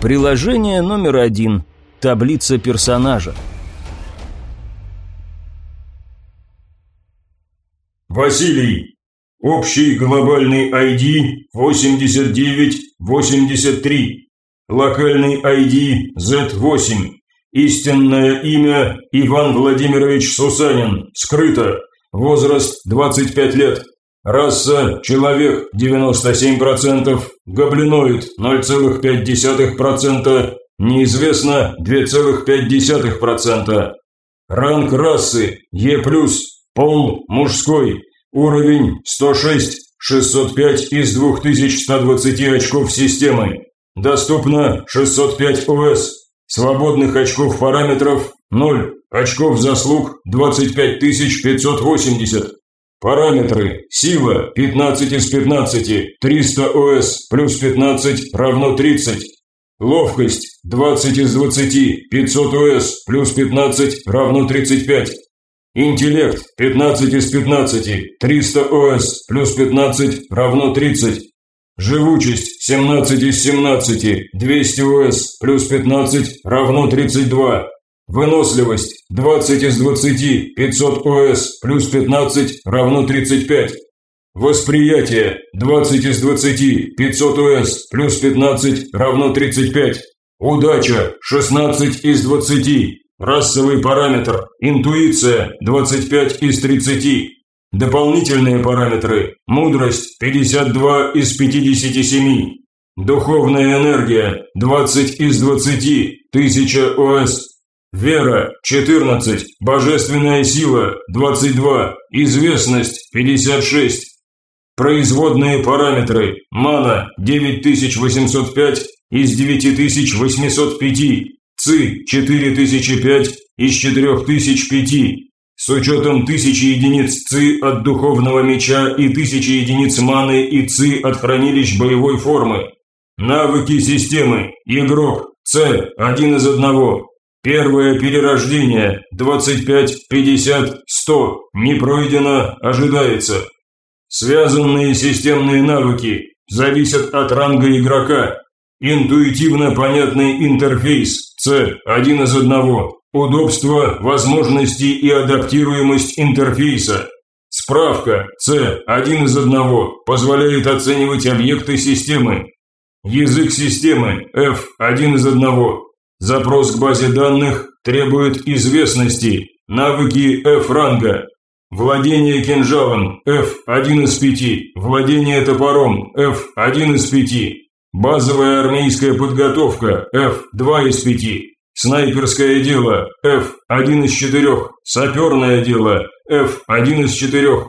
Приложение номер один. Таблица персонажа. Василий. Общий глобальный ID 8983. Локальный ID Z8. Истинное имя Иван Владимирович Сусанин. Скрыто. Возраст 25 лет. Раса – человек 97%, гоблиноид 0,5%, неизвестно 2,5%. Ранг расы Е+, пол мужской, уровень 106, 605 из 2120 очков системы. Доступно 605 ОС. Свободных очков параметров 0, очков заслуг 25580. Параметры. Сила 15 из 15, 300 ОС плюс 15 равно 30. Ловкость 20 из 20, 500 ОС плюс 15 равно 35. Интеллект 15 из 15, 300 ОС плюс 15 равно 30. Живучесть 17 из 17, 200 ОС плюс 15 равно 32. Выносливость 20 из 20, 500 ОС плюс 15 равно 35. Восприятие 20 из 20, 500 ОС плюс 15 равно 35. Удача 16 из 20. Расовый параметр интуиция 25 из 30. Дополнительные параметры мудрость 52 из 57. Духовная энергия 20 из 20, 1000 ОС Вера – 14, божественная сила – 22, известность – 56. Производные параметры – мана – 9805 из 9805, ЦИ – 4005 из 4005. С учетом тысячи единиц ЦИ от духовного меча и тысячи единиц маны и ЦИ от хранилищ боевой формы. Навыки системы. Игрок. С. Один из одного. Первое перерождение 25, 50, 100. Не пройдено, ожидается. Связанные системные навыки зависят от ранга игрока. Интуитивно понятный интерфейс С один из одного. Удобство, возможности и адаптируемость интерфейса. Справка С один из одного позволяет оценивать объекты системы. Язык системы F один из одного Запрос к базе данных требует известности, навыки F-ранга. Владение кинжалом F1 из 5, владение топором F1 из 5, базовая армейская подготовка F2 из 5, снайперское дело F1 из 4, саперное дело F1 из 4,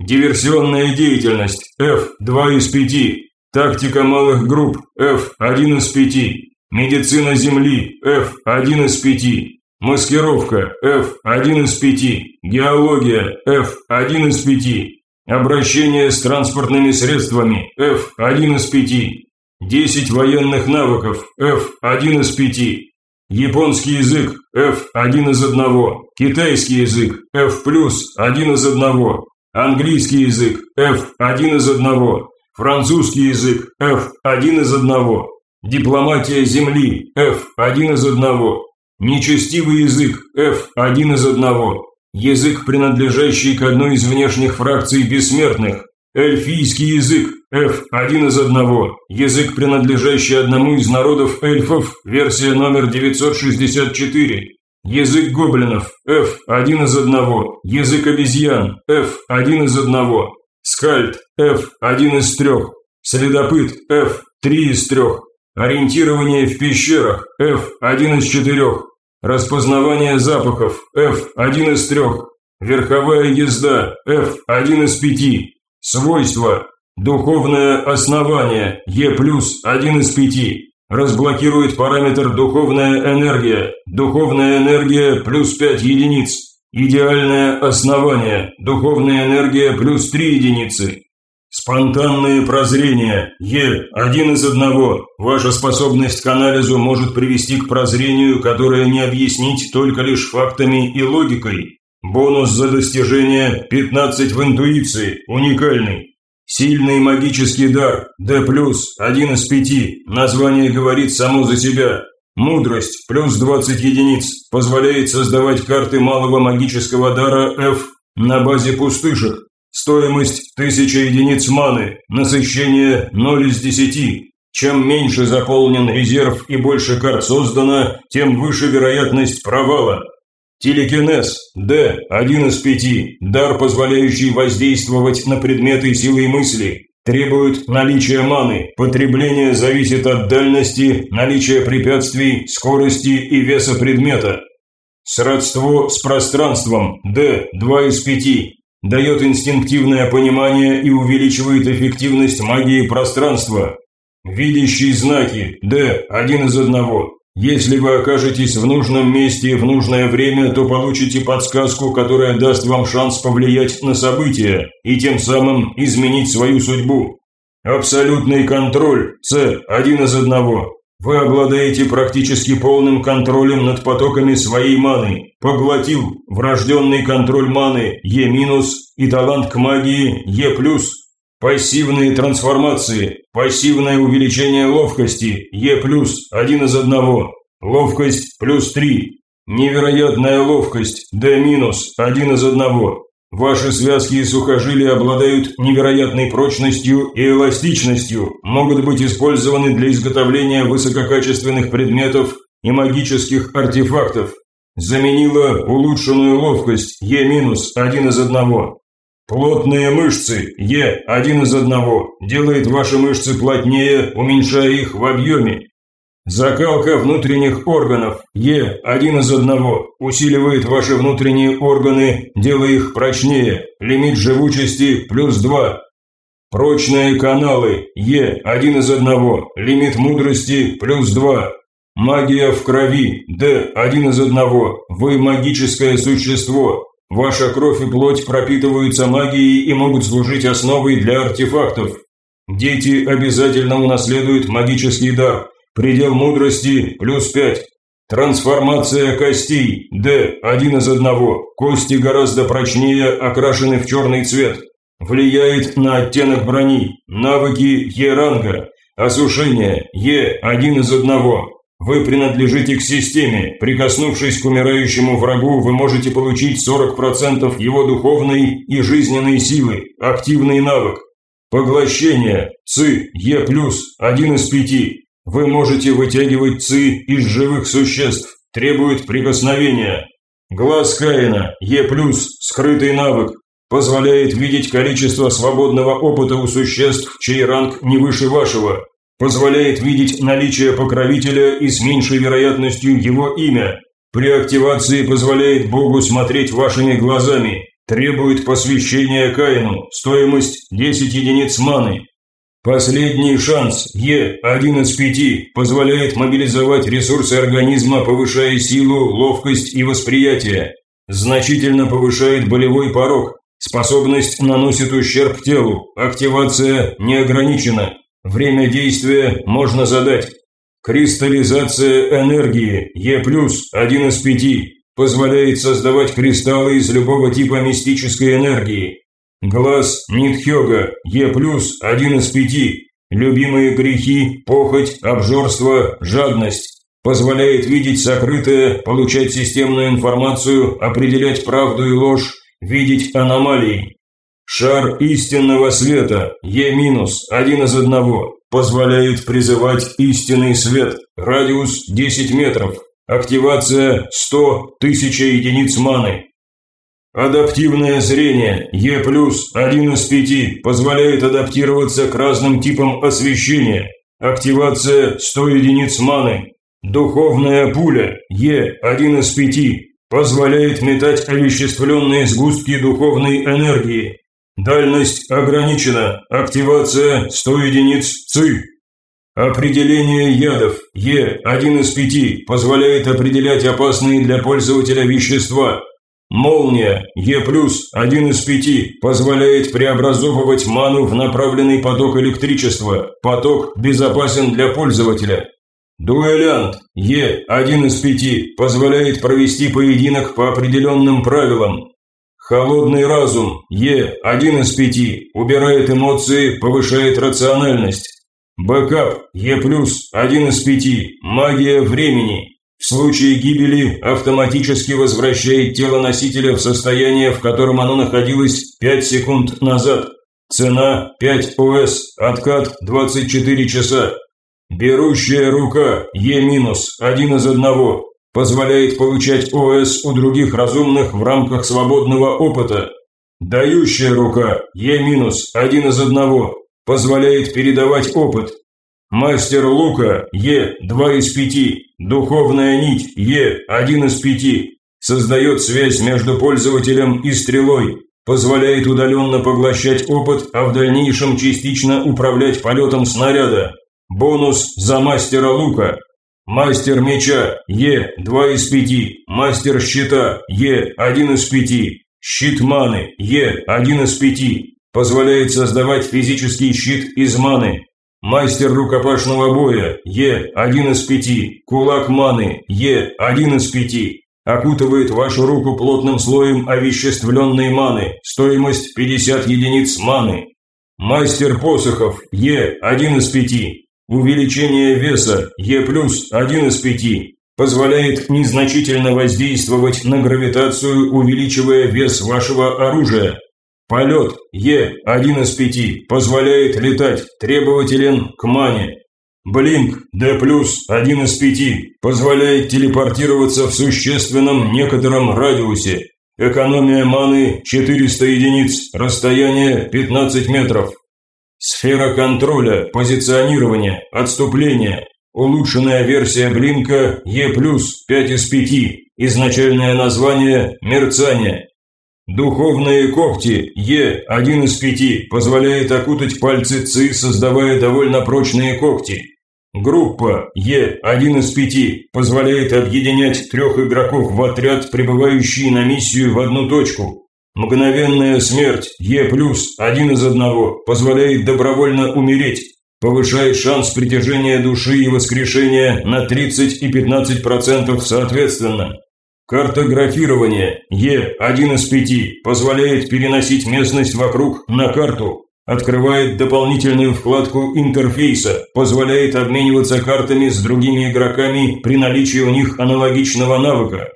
диверсионная деятельность F2 из 5, тактика малых групп F1 из 5, Медицина Земли F1 из 5. Маскировка F1 из 5. Геология F1 из 5. Обращение с транспортными средствами F1 из 5. 10 военных навыков F1 из 5. Японский язык F1 из 1. Китайский язык F+, 1 из 1. Английский язык F1 из 1. Французский язык F1 из 1. Дипломатия Земли F1 из 1. Нечестивый язык F1 из 1. Язык, принадлежащий к одной из внешних фракций бессмертных. Эльфийский язык F1 из 1. Язык, принадлежащий одному из народов эльфов, версия номер 964. Язык гоблинов F1 из 1. Язык обезьян F1 из 1. Скальд F1 из 3. Следопыт F3 из 3. Ориентирование в пещерах F1 из 4. Распознавание запахов F1 из 3. Верховая езда F1 из 5. Свойства. Духовное основание E+, 1 из 5. Разблокирует параметр духовная энергия. Духовная энергия плюс 5 единиц. Идеальное основание. Духовная энергия плюс 3 единицы. Спонтанные прозрения. Е. Один из одного. Ваша способность к анализу может привести к прозрению, которое не объяснить только лишь фактами и логикой. Бонус за достижение 15 в интуиции. Уникальный. Сильный магический дар, D+, один из пяти, название говорит само за себя. Мудрость, плюс 20 единиц, позволяет создавать карты малого магического дара F на базе пустышек. Стоимость 1000 единиц маны, насыщение 0 из 10. Чем меньше заполнен резерв и больше карт создано, тем выше вероятность провала. Телекинез. Д. Один из пяти. Дар, позволяющий воздействовать на предметы силой мысли. Требует наличия маны. Потребление зависит от дальности, наличия препятствий, скорости и веса предмета. Сродство с пространством. Д. Два из пяти. Дает инстинктивное понимание и увеличивает эффективность магии пространства. Видящие знаки. Д. Один из одного. Если вы окажетесь в нужном месте в нужное время, то получите подсказку, которая даст вам шанс повлиять на события и тем самым изменить свою судьбу. Абсолютный контроль. С. Один из одного. Вы обладаете практически полным контролем над потоками своей маны. Поглотил врожденный контроль маны Е- и талант к магии Е+. Пассивные трансформации. Пассивное увеличение ловкости. Е+, один из одного. Ловкость плюс 3. Невероятная ловкость. Д-, один из одного. Ваши связки и сухожилия обладают невероятной прочностью и эластичностью, могут быть использованы для изготовления высококачественных предметов и магических артефактов. Заменила улучшенную ловкость Е- один из одного. Плотные мышцы Е один из одного делает ваши мышцы плотнее, уменьшая их в объеме. Закалка внутренних органов Е один из одного усиливает ваши внутренние органы, делая их прочнее. Лимит живучести плюс 2. Прочные каналы Е один из одного лимит мудрости плюс 2. Магия в крови Д один из одного вы магическое существо, Ваша кровь и плоть пропитываются магией и могут служить основой для артефактов. Дети обязательно унаследуют магический дар. Предел мудрости плюс 5. Трансформация костей. Д. Один из одного. Кости гораздо прочнее, окрашены в черный цвет. Влияет на оттенок брони. Навыки Е-ранга. Осушение. Е. Один из одного. Вы принадлежите к системе. Прикоснувшись к умирающему врагу, вы можете получить 40% его духовной и жизненной силы. Активный навык. Поглощение. ЦИ. Е+. Один из пяти. Вы можете вытягивать ЦИ из живых существ. Требует прикосновения. Глаз Каина. Е+. Скрытый навык. Позволяет видеть количество свободного опыта у существ, чей ранг не выше вашего. Позволяет видеть наличие покровителя и с меньшей вероятностью его имя. При активации позволяет Богу смотреть вашими глазами. Требует посвящения Каину. Стоимость 10 единиц маны. Последний шанс Е, один из пяти, позволяет мобилизовать ресурсы организма, повышая силу, ловкость и восприятие. Значительно повышает болевой порог. Способность наносит ущерб телу. Активация не ограничена. Время действия можно задать. Кристаллизация энергии Е+, один из пяти, позволяет создавать кристаллы из любого типа мистической энергии. Глаз Нитхёга Е+, один из пяти, любимые грехи, похоть, обжорство, жадность. Позволяет видеть сокрытое, получать системную информацию, определять правду и ложь, видеть аномалии. Шар истинного света, Е-, один из одного, позволяет призывать истинный свет, радиус 10 метров, активация 100 тысяч единиц маны. Адаптивное зрение, Е+, один из пяти, позволяет адаптироваться к разным типам освещения, активация 100 единиц маны. Духовная пуля, Е, один из пяти, позволяет метать овеществленные сгустки духовной энергии, Дальность ограничена. Активация 100 единиц ЦИ. Определение ядов Е, один из пяти, позволяет определять опасные для пользователя вещества. Молния Е+, один из пяти, позволяет преобразовывать ману в направленный поток электричества. Поток безопасен для пользователя. Дуэлянт Е, один из пяти, позволяет провести поединок по определенным правилам. Холодный разум, Е, один из пяти, убирает эмоции, повышает рациональность. Бэкап, Е+, один из пяти, магия времени. В случае гибели автоматически возвращает тело носителя в состояние, в котором оно находилось 5 секунд назад. Цена 5 ОС, откат 24 часа. Берущая рука Е-, один из одного, позволяет получать ОС у других разумных в рамках свободного опыта. Дающая рука Е-, один из одного, позволяет передавать опыт. Мастер лука Е, 2 из 5, духовная нить Е, 1 из 5, создает связь между пользователем и стрелой, позволяет удаленно поглощать опыт, а в дальнейшем частично управлять полетом снаряда. Бонус за мастера лука. Мастер меча Е, 2 из 5, мастер щита Е, 1 из 5, щит маны Е, 1 из 5, позволяет создавать физический щит из маны. Мастер рукопашного боя Е, 1 из 5, кулак маны Е, 1 из 5, окутывает вашу руку плотным слоем овеществленной маны, стоимость 50 единиц маны. Мастер посохов Е, 1 из 5, увеличение веса Е+, 1 из 5, позволяет незначительно воздействовать на гравитацию, увеличивая вес вашего оружия. Полет Е, 1 из 5, позволяет летать, требователен к мане. Блинк D+, один из пяти, позволяет телепортироваться в существенном некотором радиусе. Экономия маны 400 единиц, расстояние 15 метров. Сфера контроля, позиционирования, отступления. Улучшенная версия Блинка Е+, 5 из 5, изначальное название «Мерцание». Духовные когти Е, один из пяти, позволяет окутать пальцы ЦИ, создавая довольно прочные когти. Группа Е, один из пяти, позволяет объединять трех игроков в отряд, прибывающий на миссию в одну точку. Мгновенная смерть Е+, один из одного, позволяет добровольно умереть. Повышает шанс притяжения души и воскрешения на 30 и 15% соответственно. Картографирование Е, один из пяти, позволяет переносить местность вокруг на карту. Открывает дополнительную вкладку интерфейса, позволяет обмениваться картами с другими игроками при наличии у них аналогичного навыка.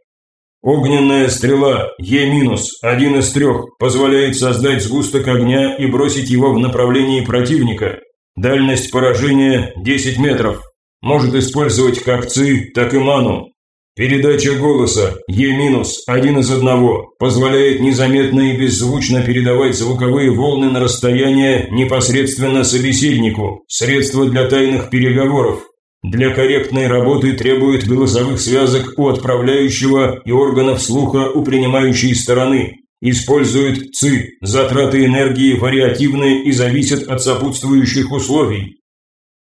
Огненная стрела Е-, один из трех, позволяет создать сгусток огня и бросить его в направлении противника. Дальность поражения 10 метров. Может использовать как ЦИ, так и ману. Передача голоса Е-, один из одного, позволяет незаметно и беззвучно передавать звуковые волны на расстояние непосредственно собеседнику, средство для тайных переговоров. Для корректной работы требует голосовых связок у отправляющего и органов слуха у принимающей стороны. Использует ЦИ, затраты энергии вариативны и зависят от сопутствующих условий.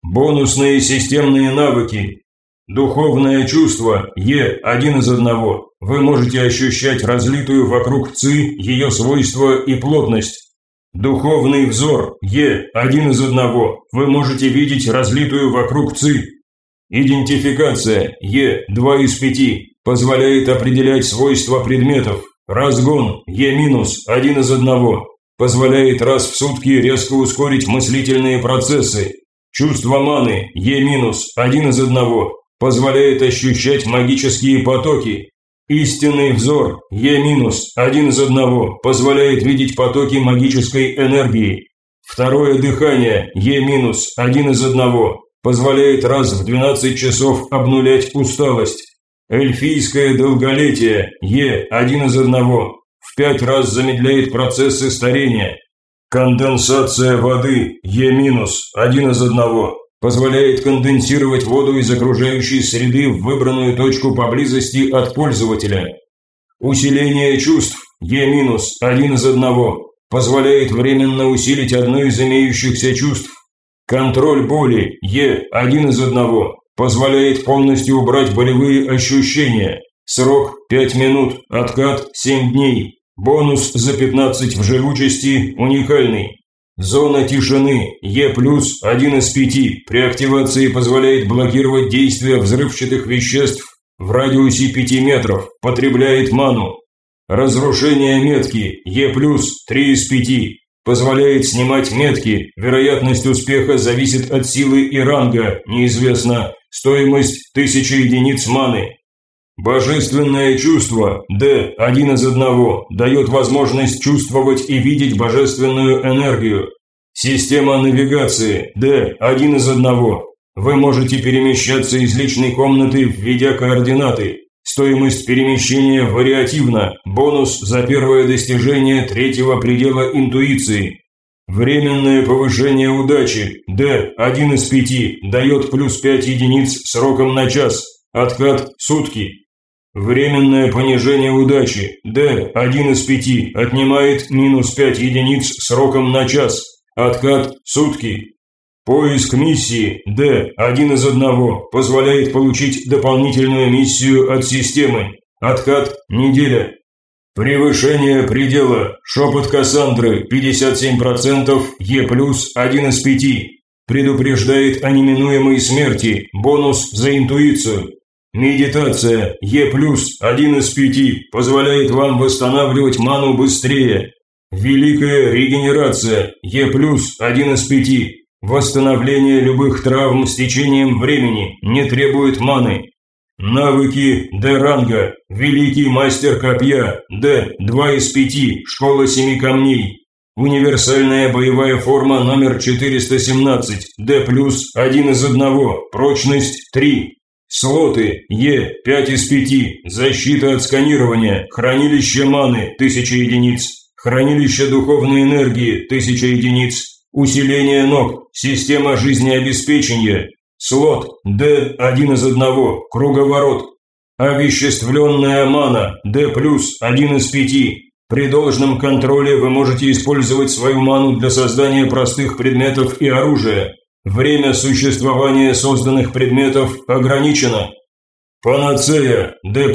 Бонусные системные навыки Духовное чувство Е один из одного. Вы можете ощущать разлитую вокруг ЦИ ее свойства и плотность. Духовный взор Е один из одного. Вы можете видеть разлитую вокруг ЦИ. Идентификация Е два из пяти. Позволяет определять свойства предметов. Разгон Е минус один из одного. Позволяет раз в сутки резко ускорить мыслительные процессы. Чувство маны Е минус один из одного позволяет ощущать магические потоки. Истинный взор Е-, один из одного, позволяет видеть потоки магической энергии. Второе дыхание Е-, один из одного, позволяет раз в 12 часов обнулять усталость. Эльфийское долголетие Е, один из одного, в пять раз замедляет процессы старения. Конденсация воды Е-, один из одного, позволяет конденсировать воду из окружающей среды в выбранную точку поблизости от пользователя. Усиление чувств Е-, один из одного, позволяет временно усилить одно из имеющихся чувств. Контроль боли Е, один из одного, позволяет полностью убрать болевые ощущения. Срок 5 минут, откат 7 дней. Бонус за 15 в живучести уникальный. Зона тишины Е+, один из пяти, при активации позволяет блокировать действие взрывчатых веществ в радиусе 5 метров, потребляет ману. Разрушение метки Е+, 3 из 5. Позволяет снимать метки. Вероятность успеха зависит от силы и ранга, неизвестно. Стоимость 1000 единиц маны. Божественное чувство D, один из одного, дает возможность чувствовать и видеть божественную энергию. Система навигации D, один из одного. Вы можете перемещаться из личной комнаты, введя координаты. Стоимость перемещения вариативна. Бонус за первое достижение третьего предела интуиции. Временное повышение удачи D, один из пяти, дает плюс 5 единиц сроком на час. Откат – сутки. Временное понижение удачи D, один из пяти, отнимает минус 5 единиц сроком на час. Откат – сутки. Поиск миссии D, один из одного, позволяет получить дополнительную миссию от системы. Откат – неделя. Превышение предела. Шепот Кассандры 57%, Е+, один из пяти. Предупреждает о неминуемой смерти. Бонус за интуицию. Медитация Е+, один из пяти, позволяет вам восстанавливать ману быстрее. Великая регенерация Е+, один из пяти. Восстановление любых травм с течением времени не требует маны. Навыки Д-ранга. Великий мастер копья. Д. 2 из 5. Школа семи камней. Универсальная боевая форма номер 417. Д+, 1 из 1. Прочность 3. Слоты Е. 5 из 5. Защита от сканирования. Хранилище маны 1000 единиц. Хранилище духовной энергии 1000 единиц. Усиление ног. Система жизнеобеспечения Слот D один из одного, круговорот. Овеществленная мана D+, один из пяти. При должном контроле вы можете использовать свою ману для создания простых предметов и оружия. Время существования созданных предметов ограничено. Панацея D+,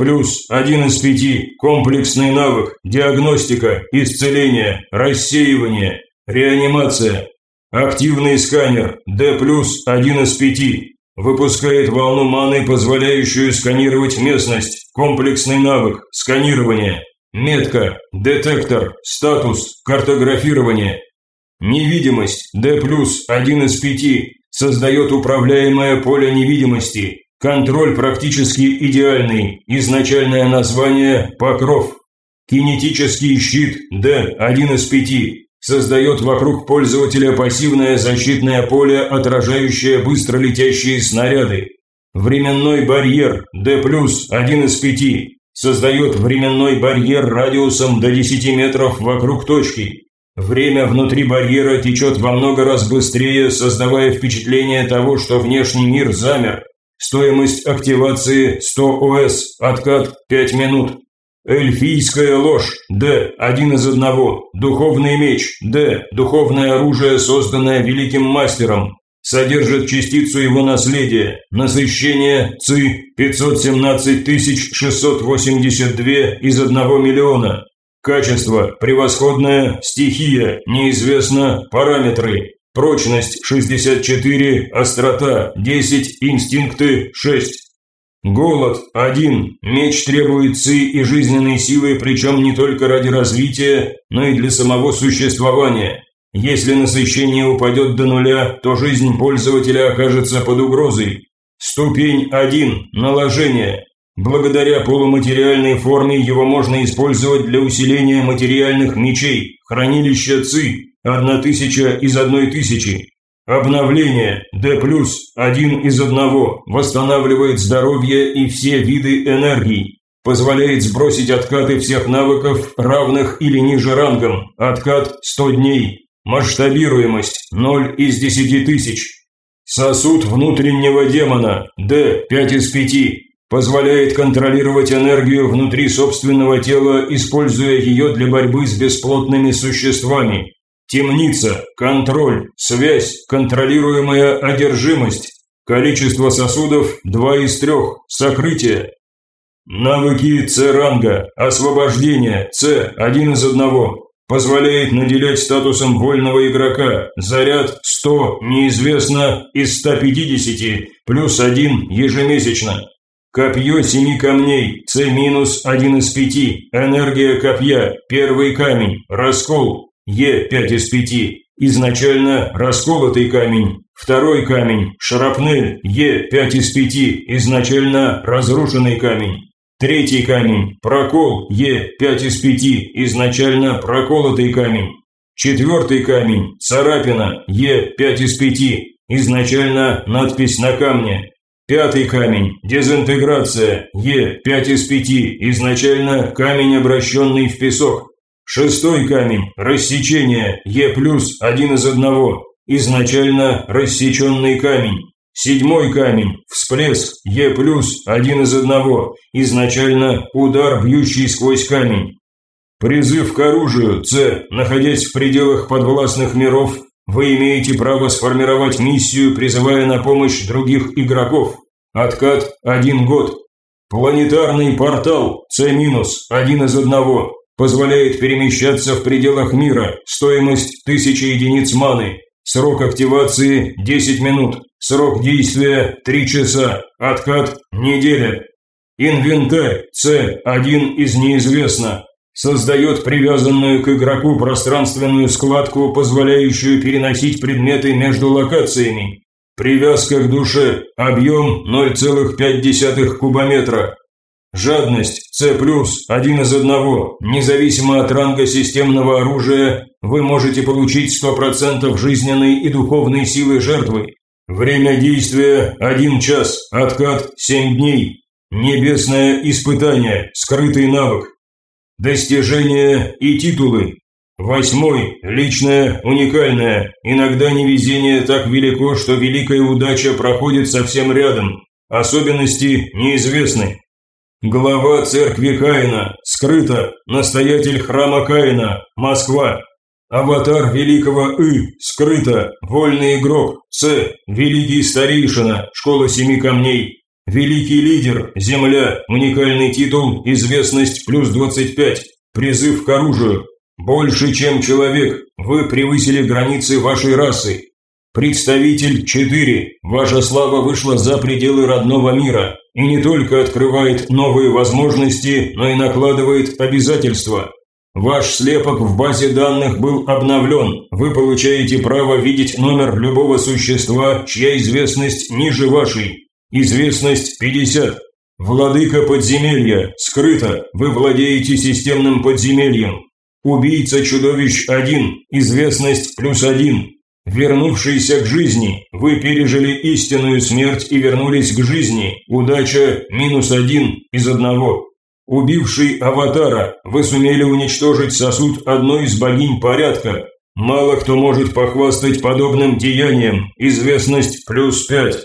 один из пяти, комплексный навык, диагностика, исцеление, рассеивание, реанимация, Активный сканер D+, один из пяти. Выпускает волну маны, позволяющую сканировать местность. Комплексный навык. Сканирование. Метка. Детектор. Статус. Картографирование. Невидимость. D+, один из пяти. Создает управляемое поле невидимости. Контроль практически идеальный. Изначальное название – покров. Кинетический щит D, один из пяти создает вокруг пользователя пассивное защитное поле, отражающее быстро летящие снаряды. Временной барьер D+, один из пяти, создает временной барьер радиусом до 10 метров вокруг точки. Время внутри барьера течет во много раз быстрее, создавая впечатление того, что внешний мир замер. Стоимость активации 100 ОС, откат 5 минут. Эльфийская ложь. Д. Один из одного. Духовный меч. Д. Духовное оружие, созданное великим мастером. Содержит частицу его наследия. Насыщение ЦИ 517 682 из 1 миллиона. Качество превосходное, стихия неизвестно, параметры. Прочность 64, острота 10, инстинкты 6. Голод – один. Меч требует ци и жизненной силы, причем не только ради развития, но и для самого существования. Если насыщение упадет до нуля, то жизнь пользователя окажется под угрозой. Ступень 1. Наложение. Благодаря полуматериальной форме его можно использовать для усиления материальных мечей. Хранилище ЦИ. Одна тысяча из одной тысячи. Обновление D+, один из одного, восстанавливает здоровье и все виды энергии. Позволяет сбросить откаты всех навыков, равных или ниже рангом. Откат 100 дней. Масштабируемость 0 из 10 тысяч. Сосуд внутреннего демона D, 5 из 5. Позволяет контролировать энергию внутри собственного тела, используя ее для борьбы с бесплотными существами. Темница, контроль, связь, контролируемая одержимость. Количество сосудов 2 из 3, сокрытие. Навыки С-ранга, освобождение С, один из одного. Позволяет наделять статусом вольного игрока. Заряд 100, неизвестно, из 150, плюс 1 ежемесячно. Копье семи камней, С минус один из пяти, энергия копья, первый камень, раскол, Е пять из пяти, изначально расколотый камень, второй камень, шрапнель, Е пять из пяти, изначально разрушенный камень, третий камень, прокол, Е пять из пяти, изначально проколотый камень, четвертый камень, царапина, Е пять из пяти, изначально надпись на камне, Пятый камень. Дезинтеграция. Е. 5 из 5. Изначально камень, обращенный в песок. Шестой камень. Рассечение. Е плюс 1 из 1. Изначально рассеченный камень. Седьмой камень. Всплеск. Е плюс 1 из 1. Изначально удар, бьющий сквозь камень. Призыв к оружию. С. Находясь в пределах подвластных миров, вы имеете право сформировать миссию, призывая на помощь других игроков. Откат – один год. Планетарный портал С-, один из одного. Позволяет перемещаться в пределах мира. Стоимость 1000 единиц маны. Срок активации 10 минут. Срок действия 3 часа. Откат – неделя. Инвентарь С, один из неизвестно. Создает привязанную к игроку пространственную складку, позволяющую переносить предметы между локациями. Привязка к душе. Объем 0,5 кубометра. Жадность С+, один из одного. Независимо от ранга системного оружия, вы можете получить 100% жизненной и духовной силы жертвы. Время действия – 1 час, откат – 7 дней. Небесное испытание, скрытый навык. Достижения и титулы. Восьмой. Личное, уникальное. Иногда невезение так велико, что великая удача проходит совсем рядом. Особенности неизвестны. Глава церкви Каина. Скрыто. Настоятель храма Каина. Москва. Аватар великого И. Скрыто. Вольный игрок. С. Великий старейшина. Школа семи камней. Великий лидер, земля, уникальный титул, известность плюс 25, призыв к оружию. Больше, чем человек, вы превысили границы вашей расы. Представитель 4, ваша слава вышла за пределы родного мира и не только открывает новые возможности, но и накладывает обязательства. Ваш слепок в базе данных был обновлен. Вы получаете право видеть номер любого существа, чья известность ниже вашей. Известность 50. Владыка подземелья. Скрыто. Вы владеете системным подземельем. Убийца чудовищ 1. Известность плюс 1. Вернувшийся к жизни. Вы пережили истинную смерть и вернулись к жизни. Удача минус 1 из одного. Убивший аватара. Вы сумели уничтожить сосуд одной из богинь порядка. Мало кто может похвастать подобным деянием. Известность плюс 5.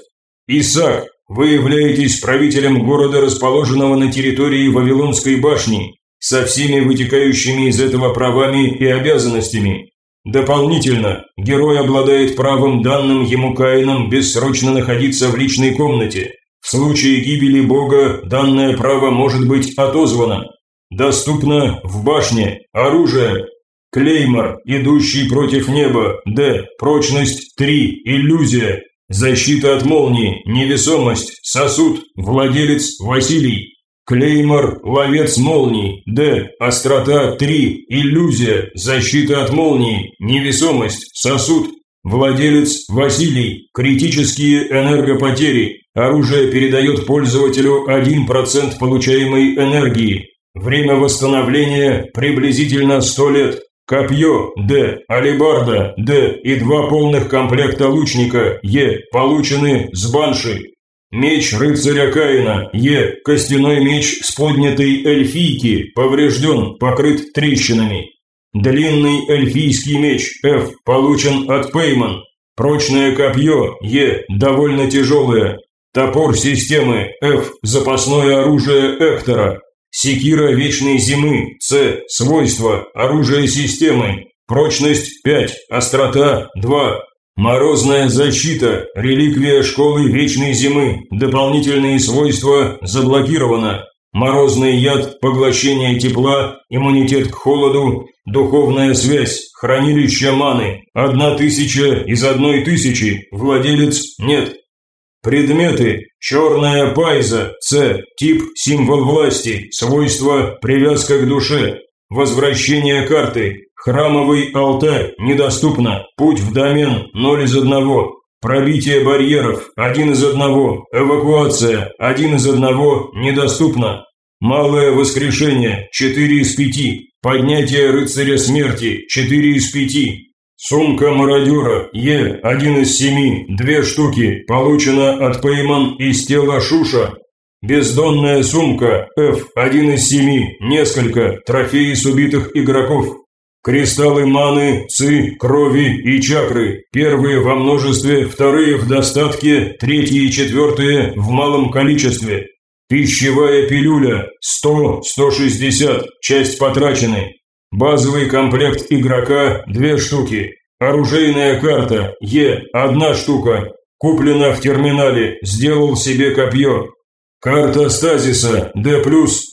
Исаак, вы являетесь правителем города, расположенного на территории Вавилонской башни, со всеми вытекающими из этого правами и обязанностями. Дополнительно, герой обладает правом, данным ему Каином, бессрочно находиться в личной комнате. В случае гибели бога данное право может быть отозвано. Доступно в башне. Оружие. Клеймор, идущий против неба. Д. Прочность 3. Иллюзия. Защита от молнии, невесомость, сосуд, владелец Василий. Клеймор, ловец молний, Д, острота. 3, иллюзия, защита от молнии, невесомость, сосуд, владелец Василий, критические энергопотери, оружие передает пользователю 1% получаемой энергии, время восстановления приблизительно 100 лет, Копье – Д, алибарда – Д и два полных комплекта лучника – Е, получены с банши. Меч рыцаря Каина – Е, костяной меч с поднятой эльфийки, поврежден, покрыт трещинами. Длинный эльфийский меч – Ф, получен от Пейман. Прочное копье – Е, довольно тяжелое. Топор системы – F, запасное оружие Эктора. Секира Вечной Зимы, С, свойства, оружие системы, прочность 5, острота 2, морозная защита, реликвия Школы Вечной Зимы, дополнительные свойства заблокировано, морозный яд, поглощение тепла, иммунитет к холоду, духовная связь, хранилище маны, одна тысяча из одной тысячи, владелец нет. Предметы. Черная пайза. С. Тип – символ власти. Свойства – привязка к душе. Возвращение карты. Храмовый алтарь. Недоступно. Путь в домен. 0 из 1. Пробитие барьеров. 1 из 1. Эвакуация. 1 из 1. Недоступно. Малое воскрешение. 4 из 5. Поднятие рыцаря смерти. 4 из 5. Сумка мародера Е, один из семи, две штуки, получена от Пейман из тела Шуша. Бездонная сумка F, один из семи, несколько, трофеи с убитых игроков. Кристаллы маны, ци, крови и чакры. Первые во множестве, вторые в достатке, третьи и четвертые в малом количестве. Пищевая пилюля 100-160, часть потрачены. Базовый комплект игрока – две штуки. Оружейная карта Е – одна штука. Куплена в терминале, сделал себе копье. Карта стазиса D+,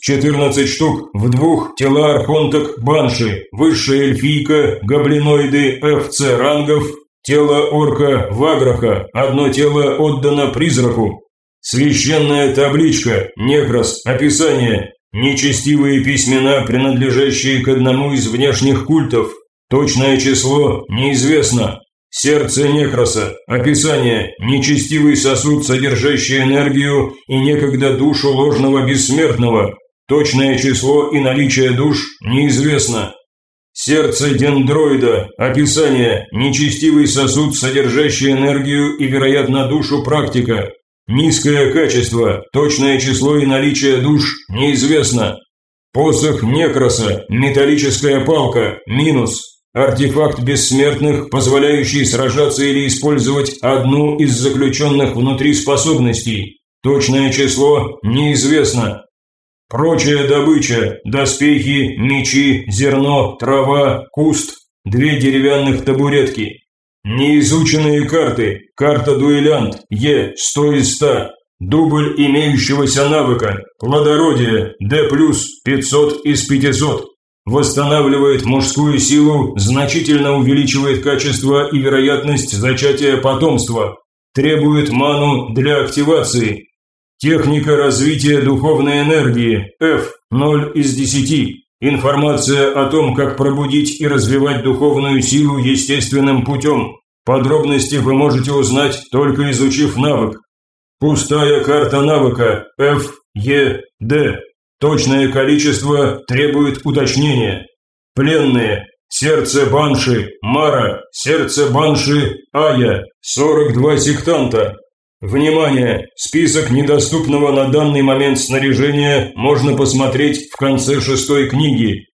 14 штук, в двух тела архонток Банши, высшая эльфийка, гоблиноиды ФЦ рангов, тело орка Ваграха, одно тело отдано призраку. Священная табличка, некрос, описание, Нечестивые письмена, принадлежащие к одному из внешних культов. Точное число неизвестно. Сердце некроса. Описание. Нечестивый сосуд, содержащий энергию и некогда душу ложного бессмертного. Точное число и наличие душ неизвестно. Сердце дендроида. Описание. Нечестивый сосуд, содержащий энергию и, вероятно, душу практика. Низкое качество, точное число и наличие душ неизвестно. Посох Некроса, металлическая палка, минус. Артефакт бессмертных, позволяющий сражаться или использовать одну из заключенных внутри способностей. Точное число неизвестно. Прочая добыча, доспехи, мечи, зерно, трава, куст, две деревянных табуретки. Неизученные карты. Карта дуэлянт. Е. 100 из 100. Дубль имеющегося навыка. Плодородие. Д+. 500 из 500. Восстанавливает мужскую силу, значительно увеличивает качество и вероятность зачатия потомства. Требует ману для активации. Техника развития духовной энергии. F. 0 из 10. Информация о том, как пробудить и развивать духовную силу естественным путем. Подробности вы можете узнать, только изучив навык. Пустая карта навыка F, E, D. Точное количество требует уточнения. Пленные. Сердце Банши, Мара, сердце Банши, Ая, 42 сектанта. Внимание! Список недоступного на данный момент снаряжения можно посмотреть в конце шестой книги.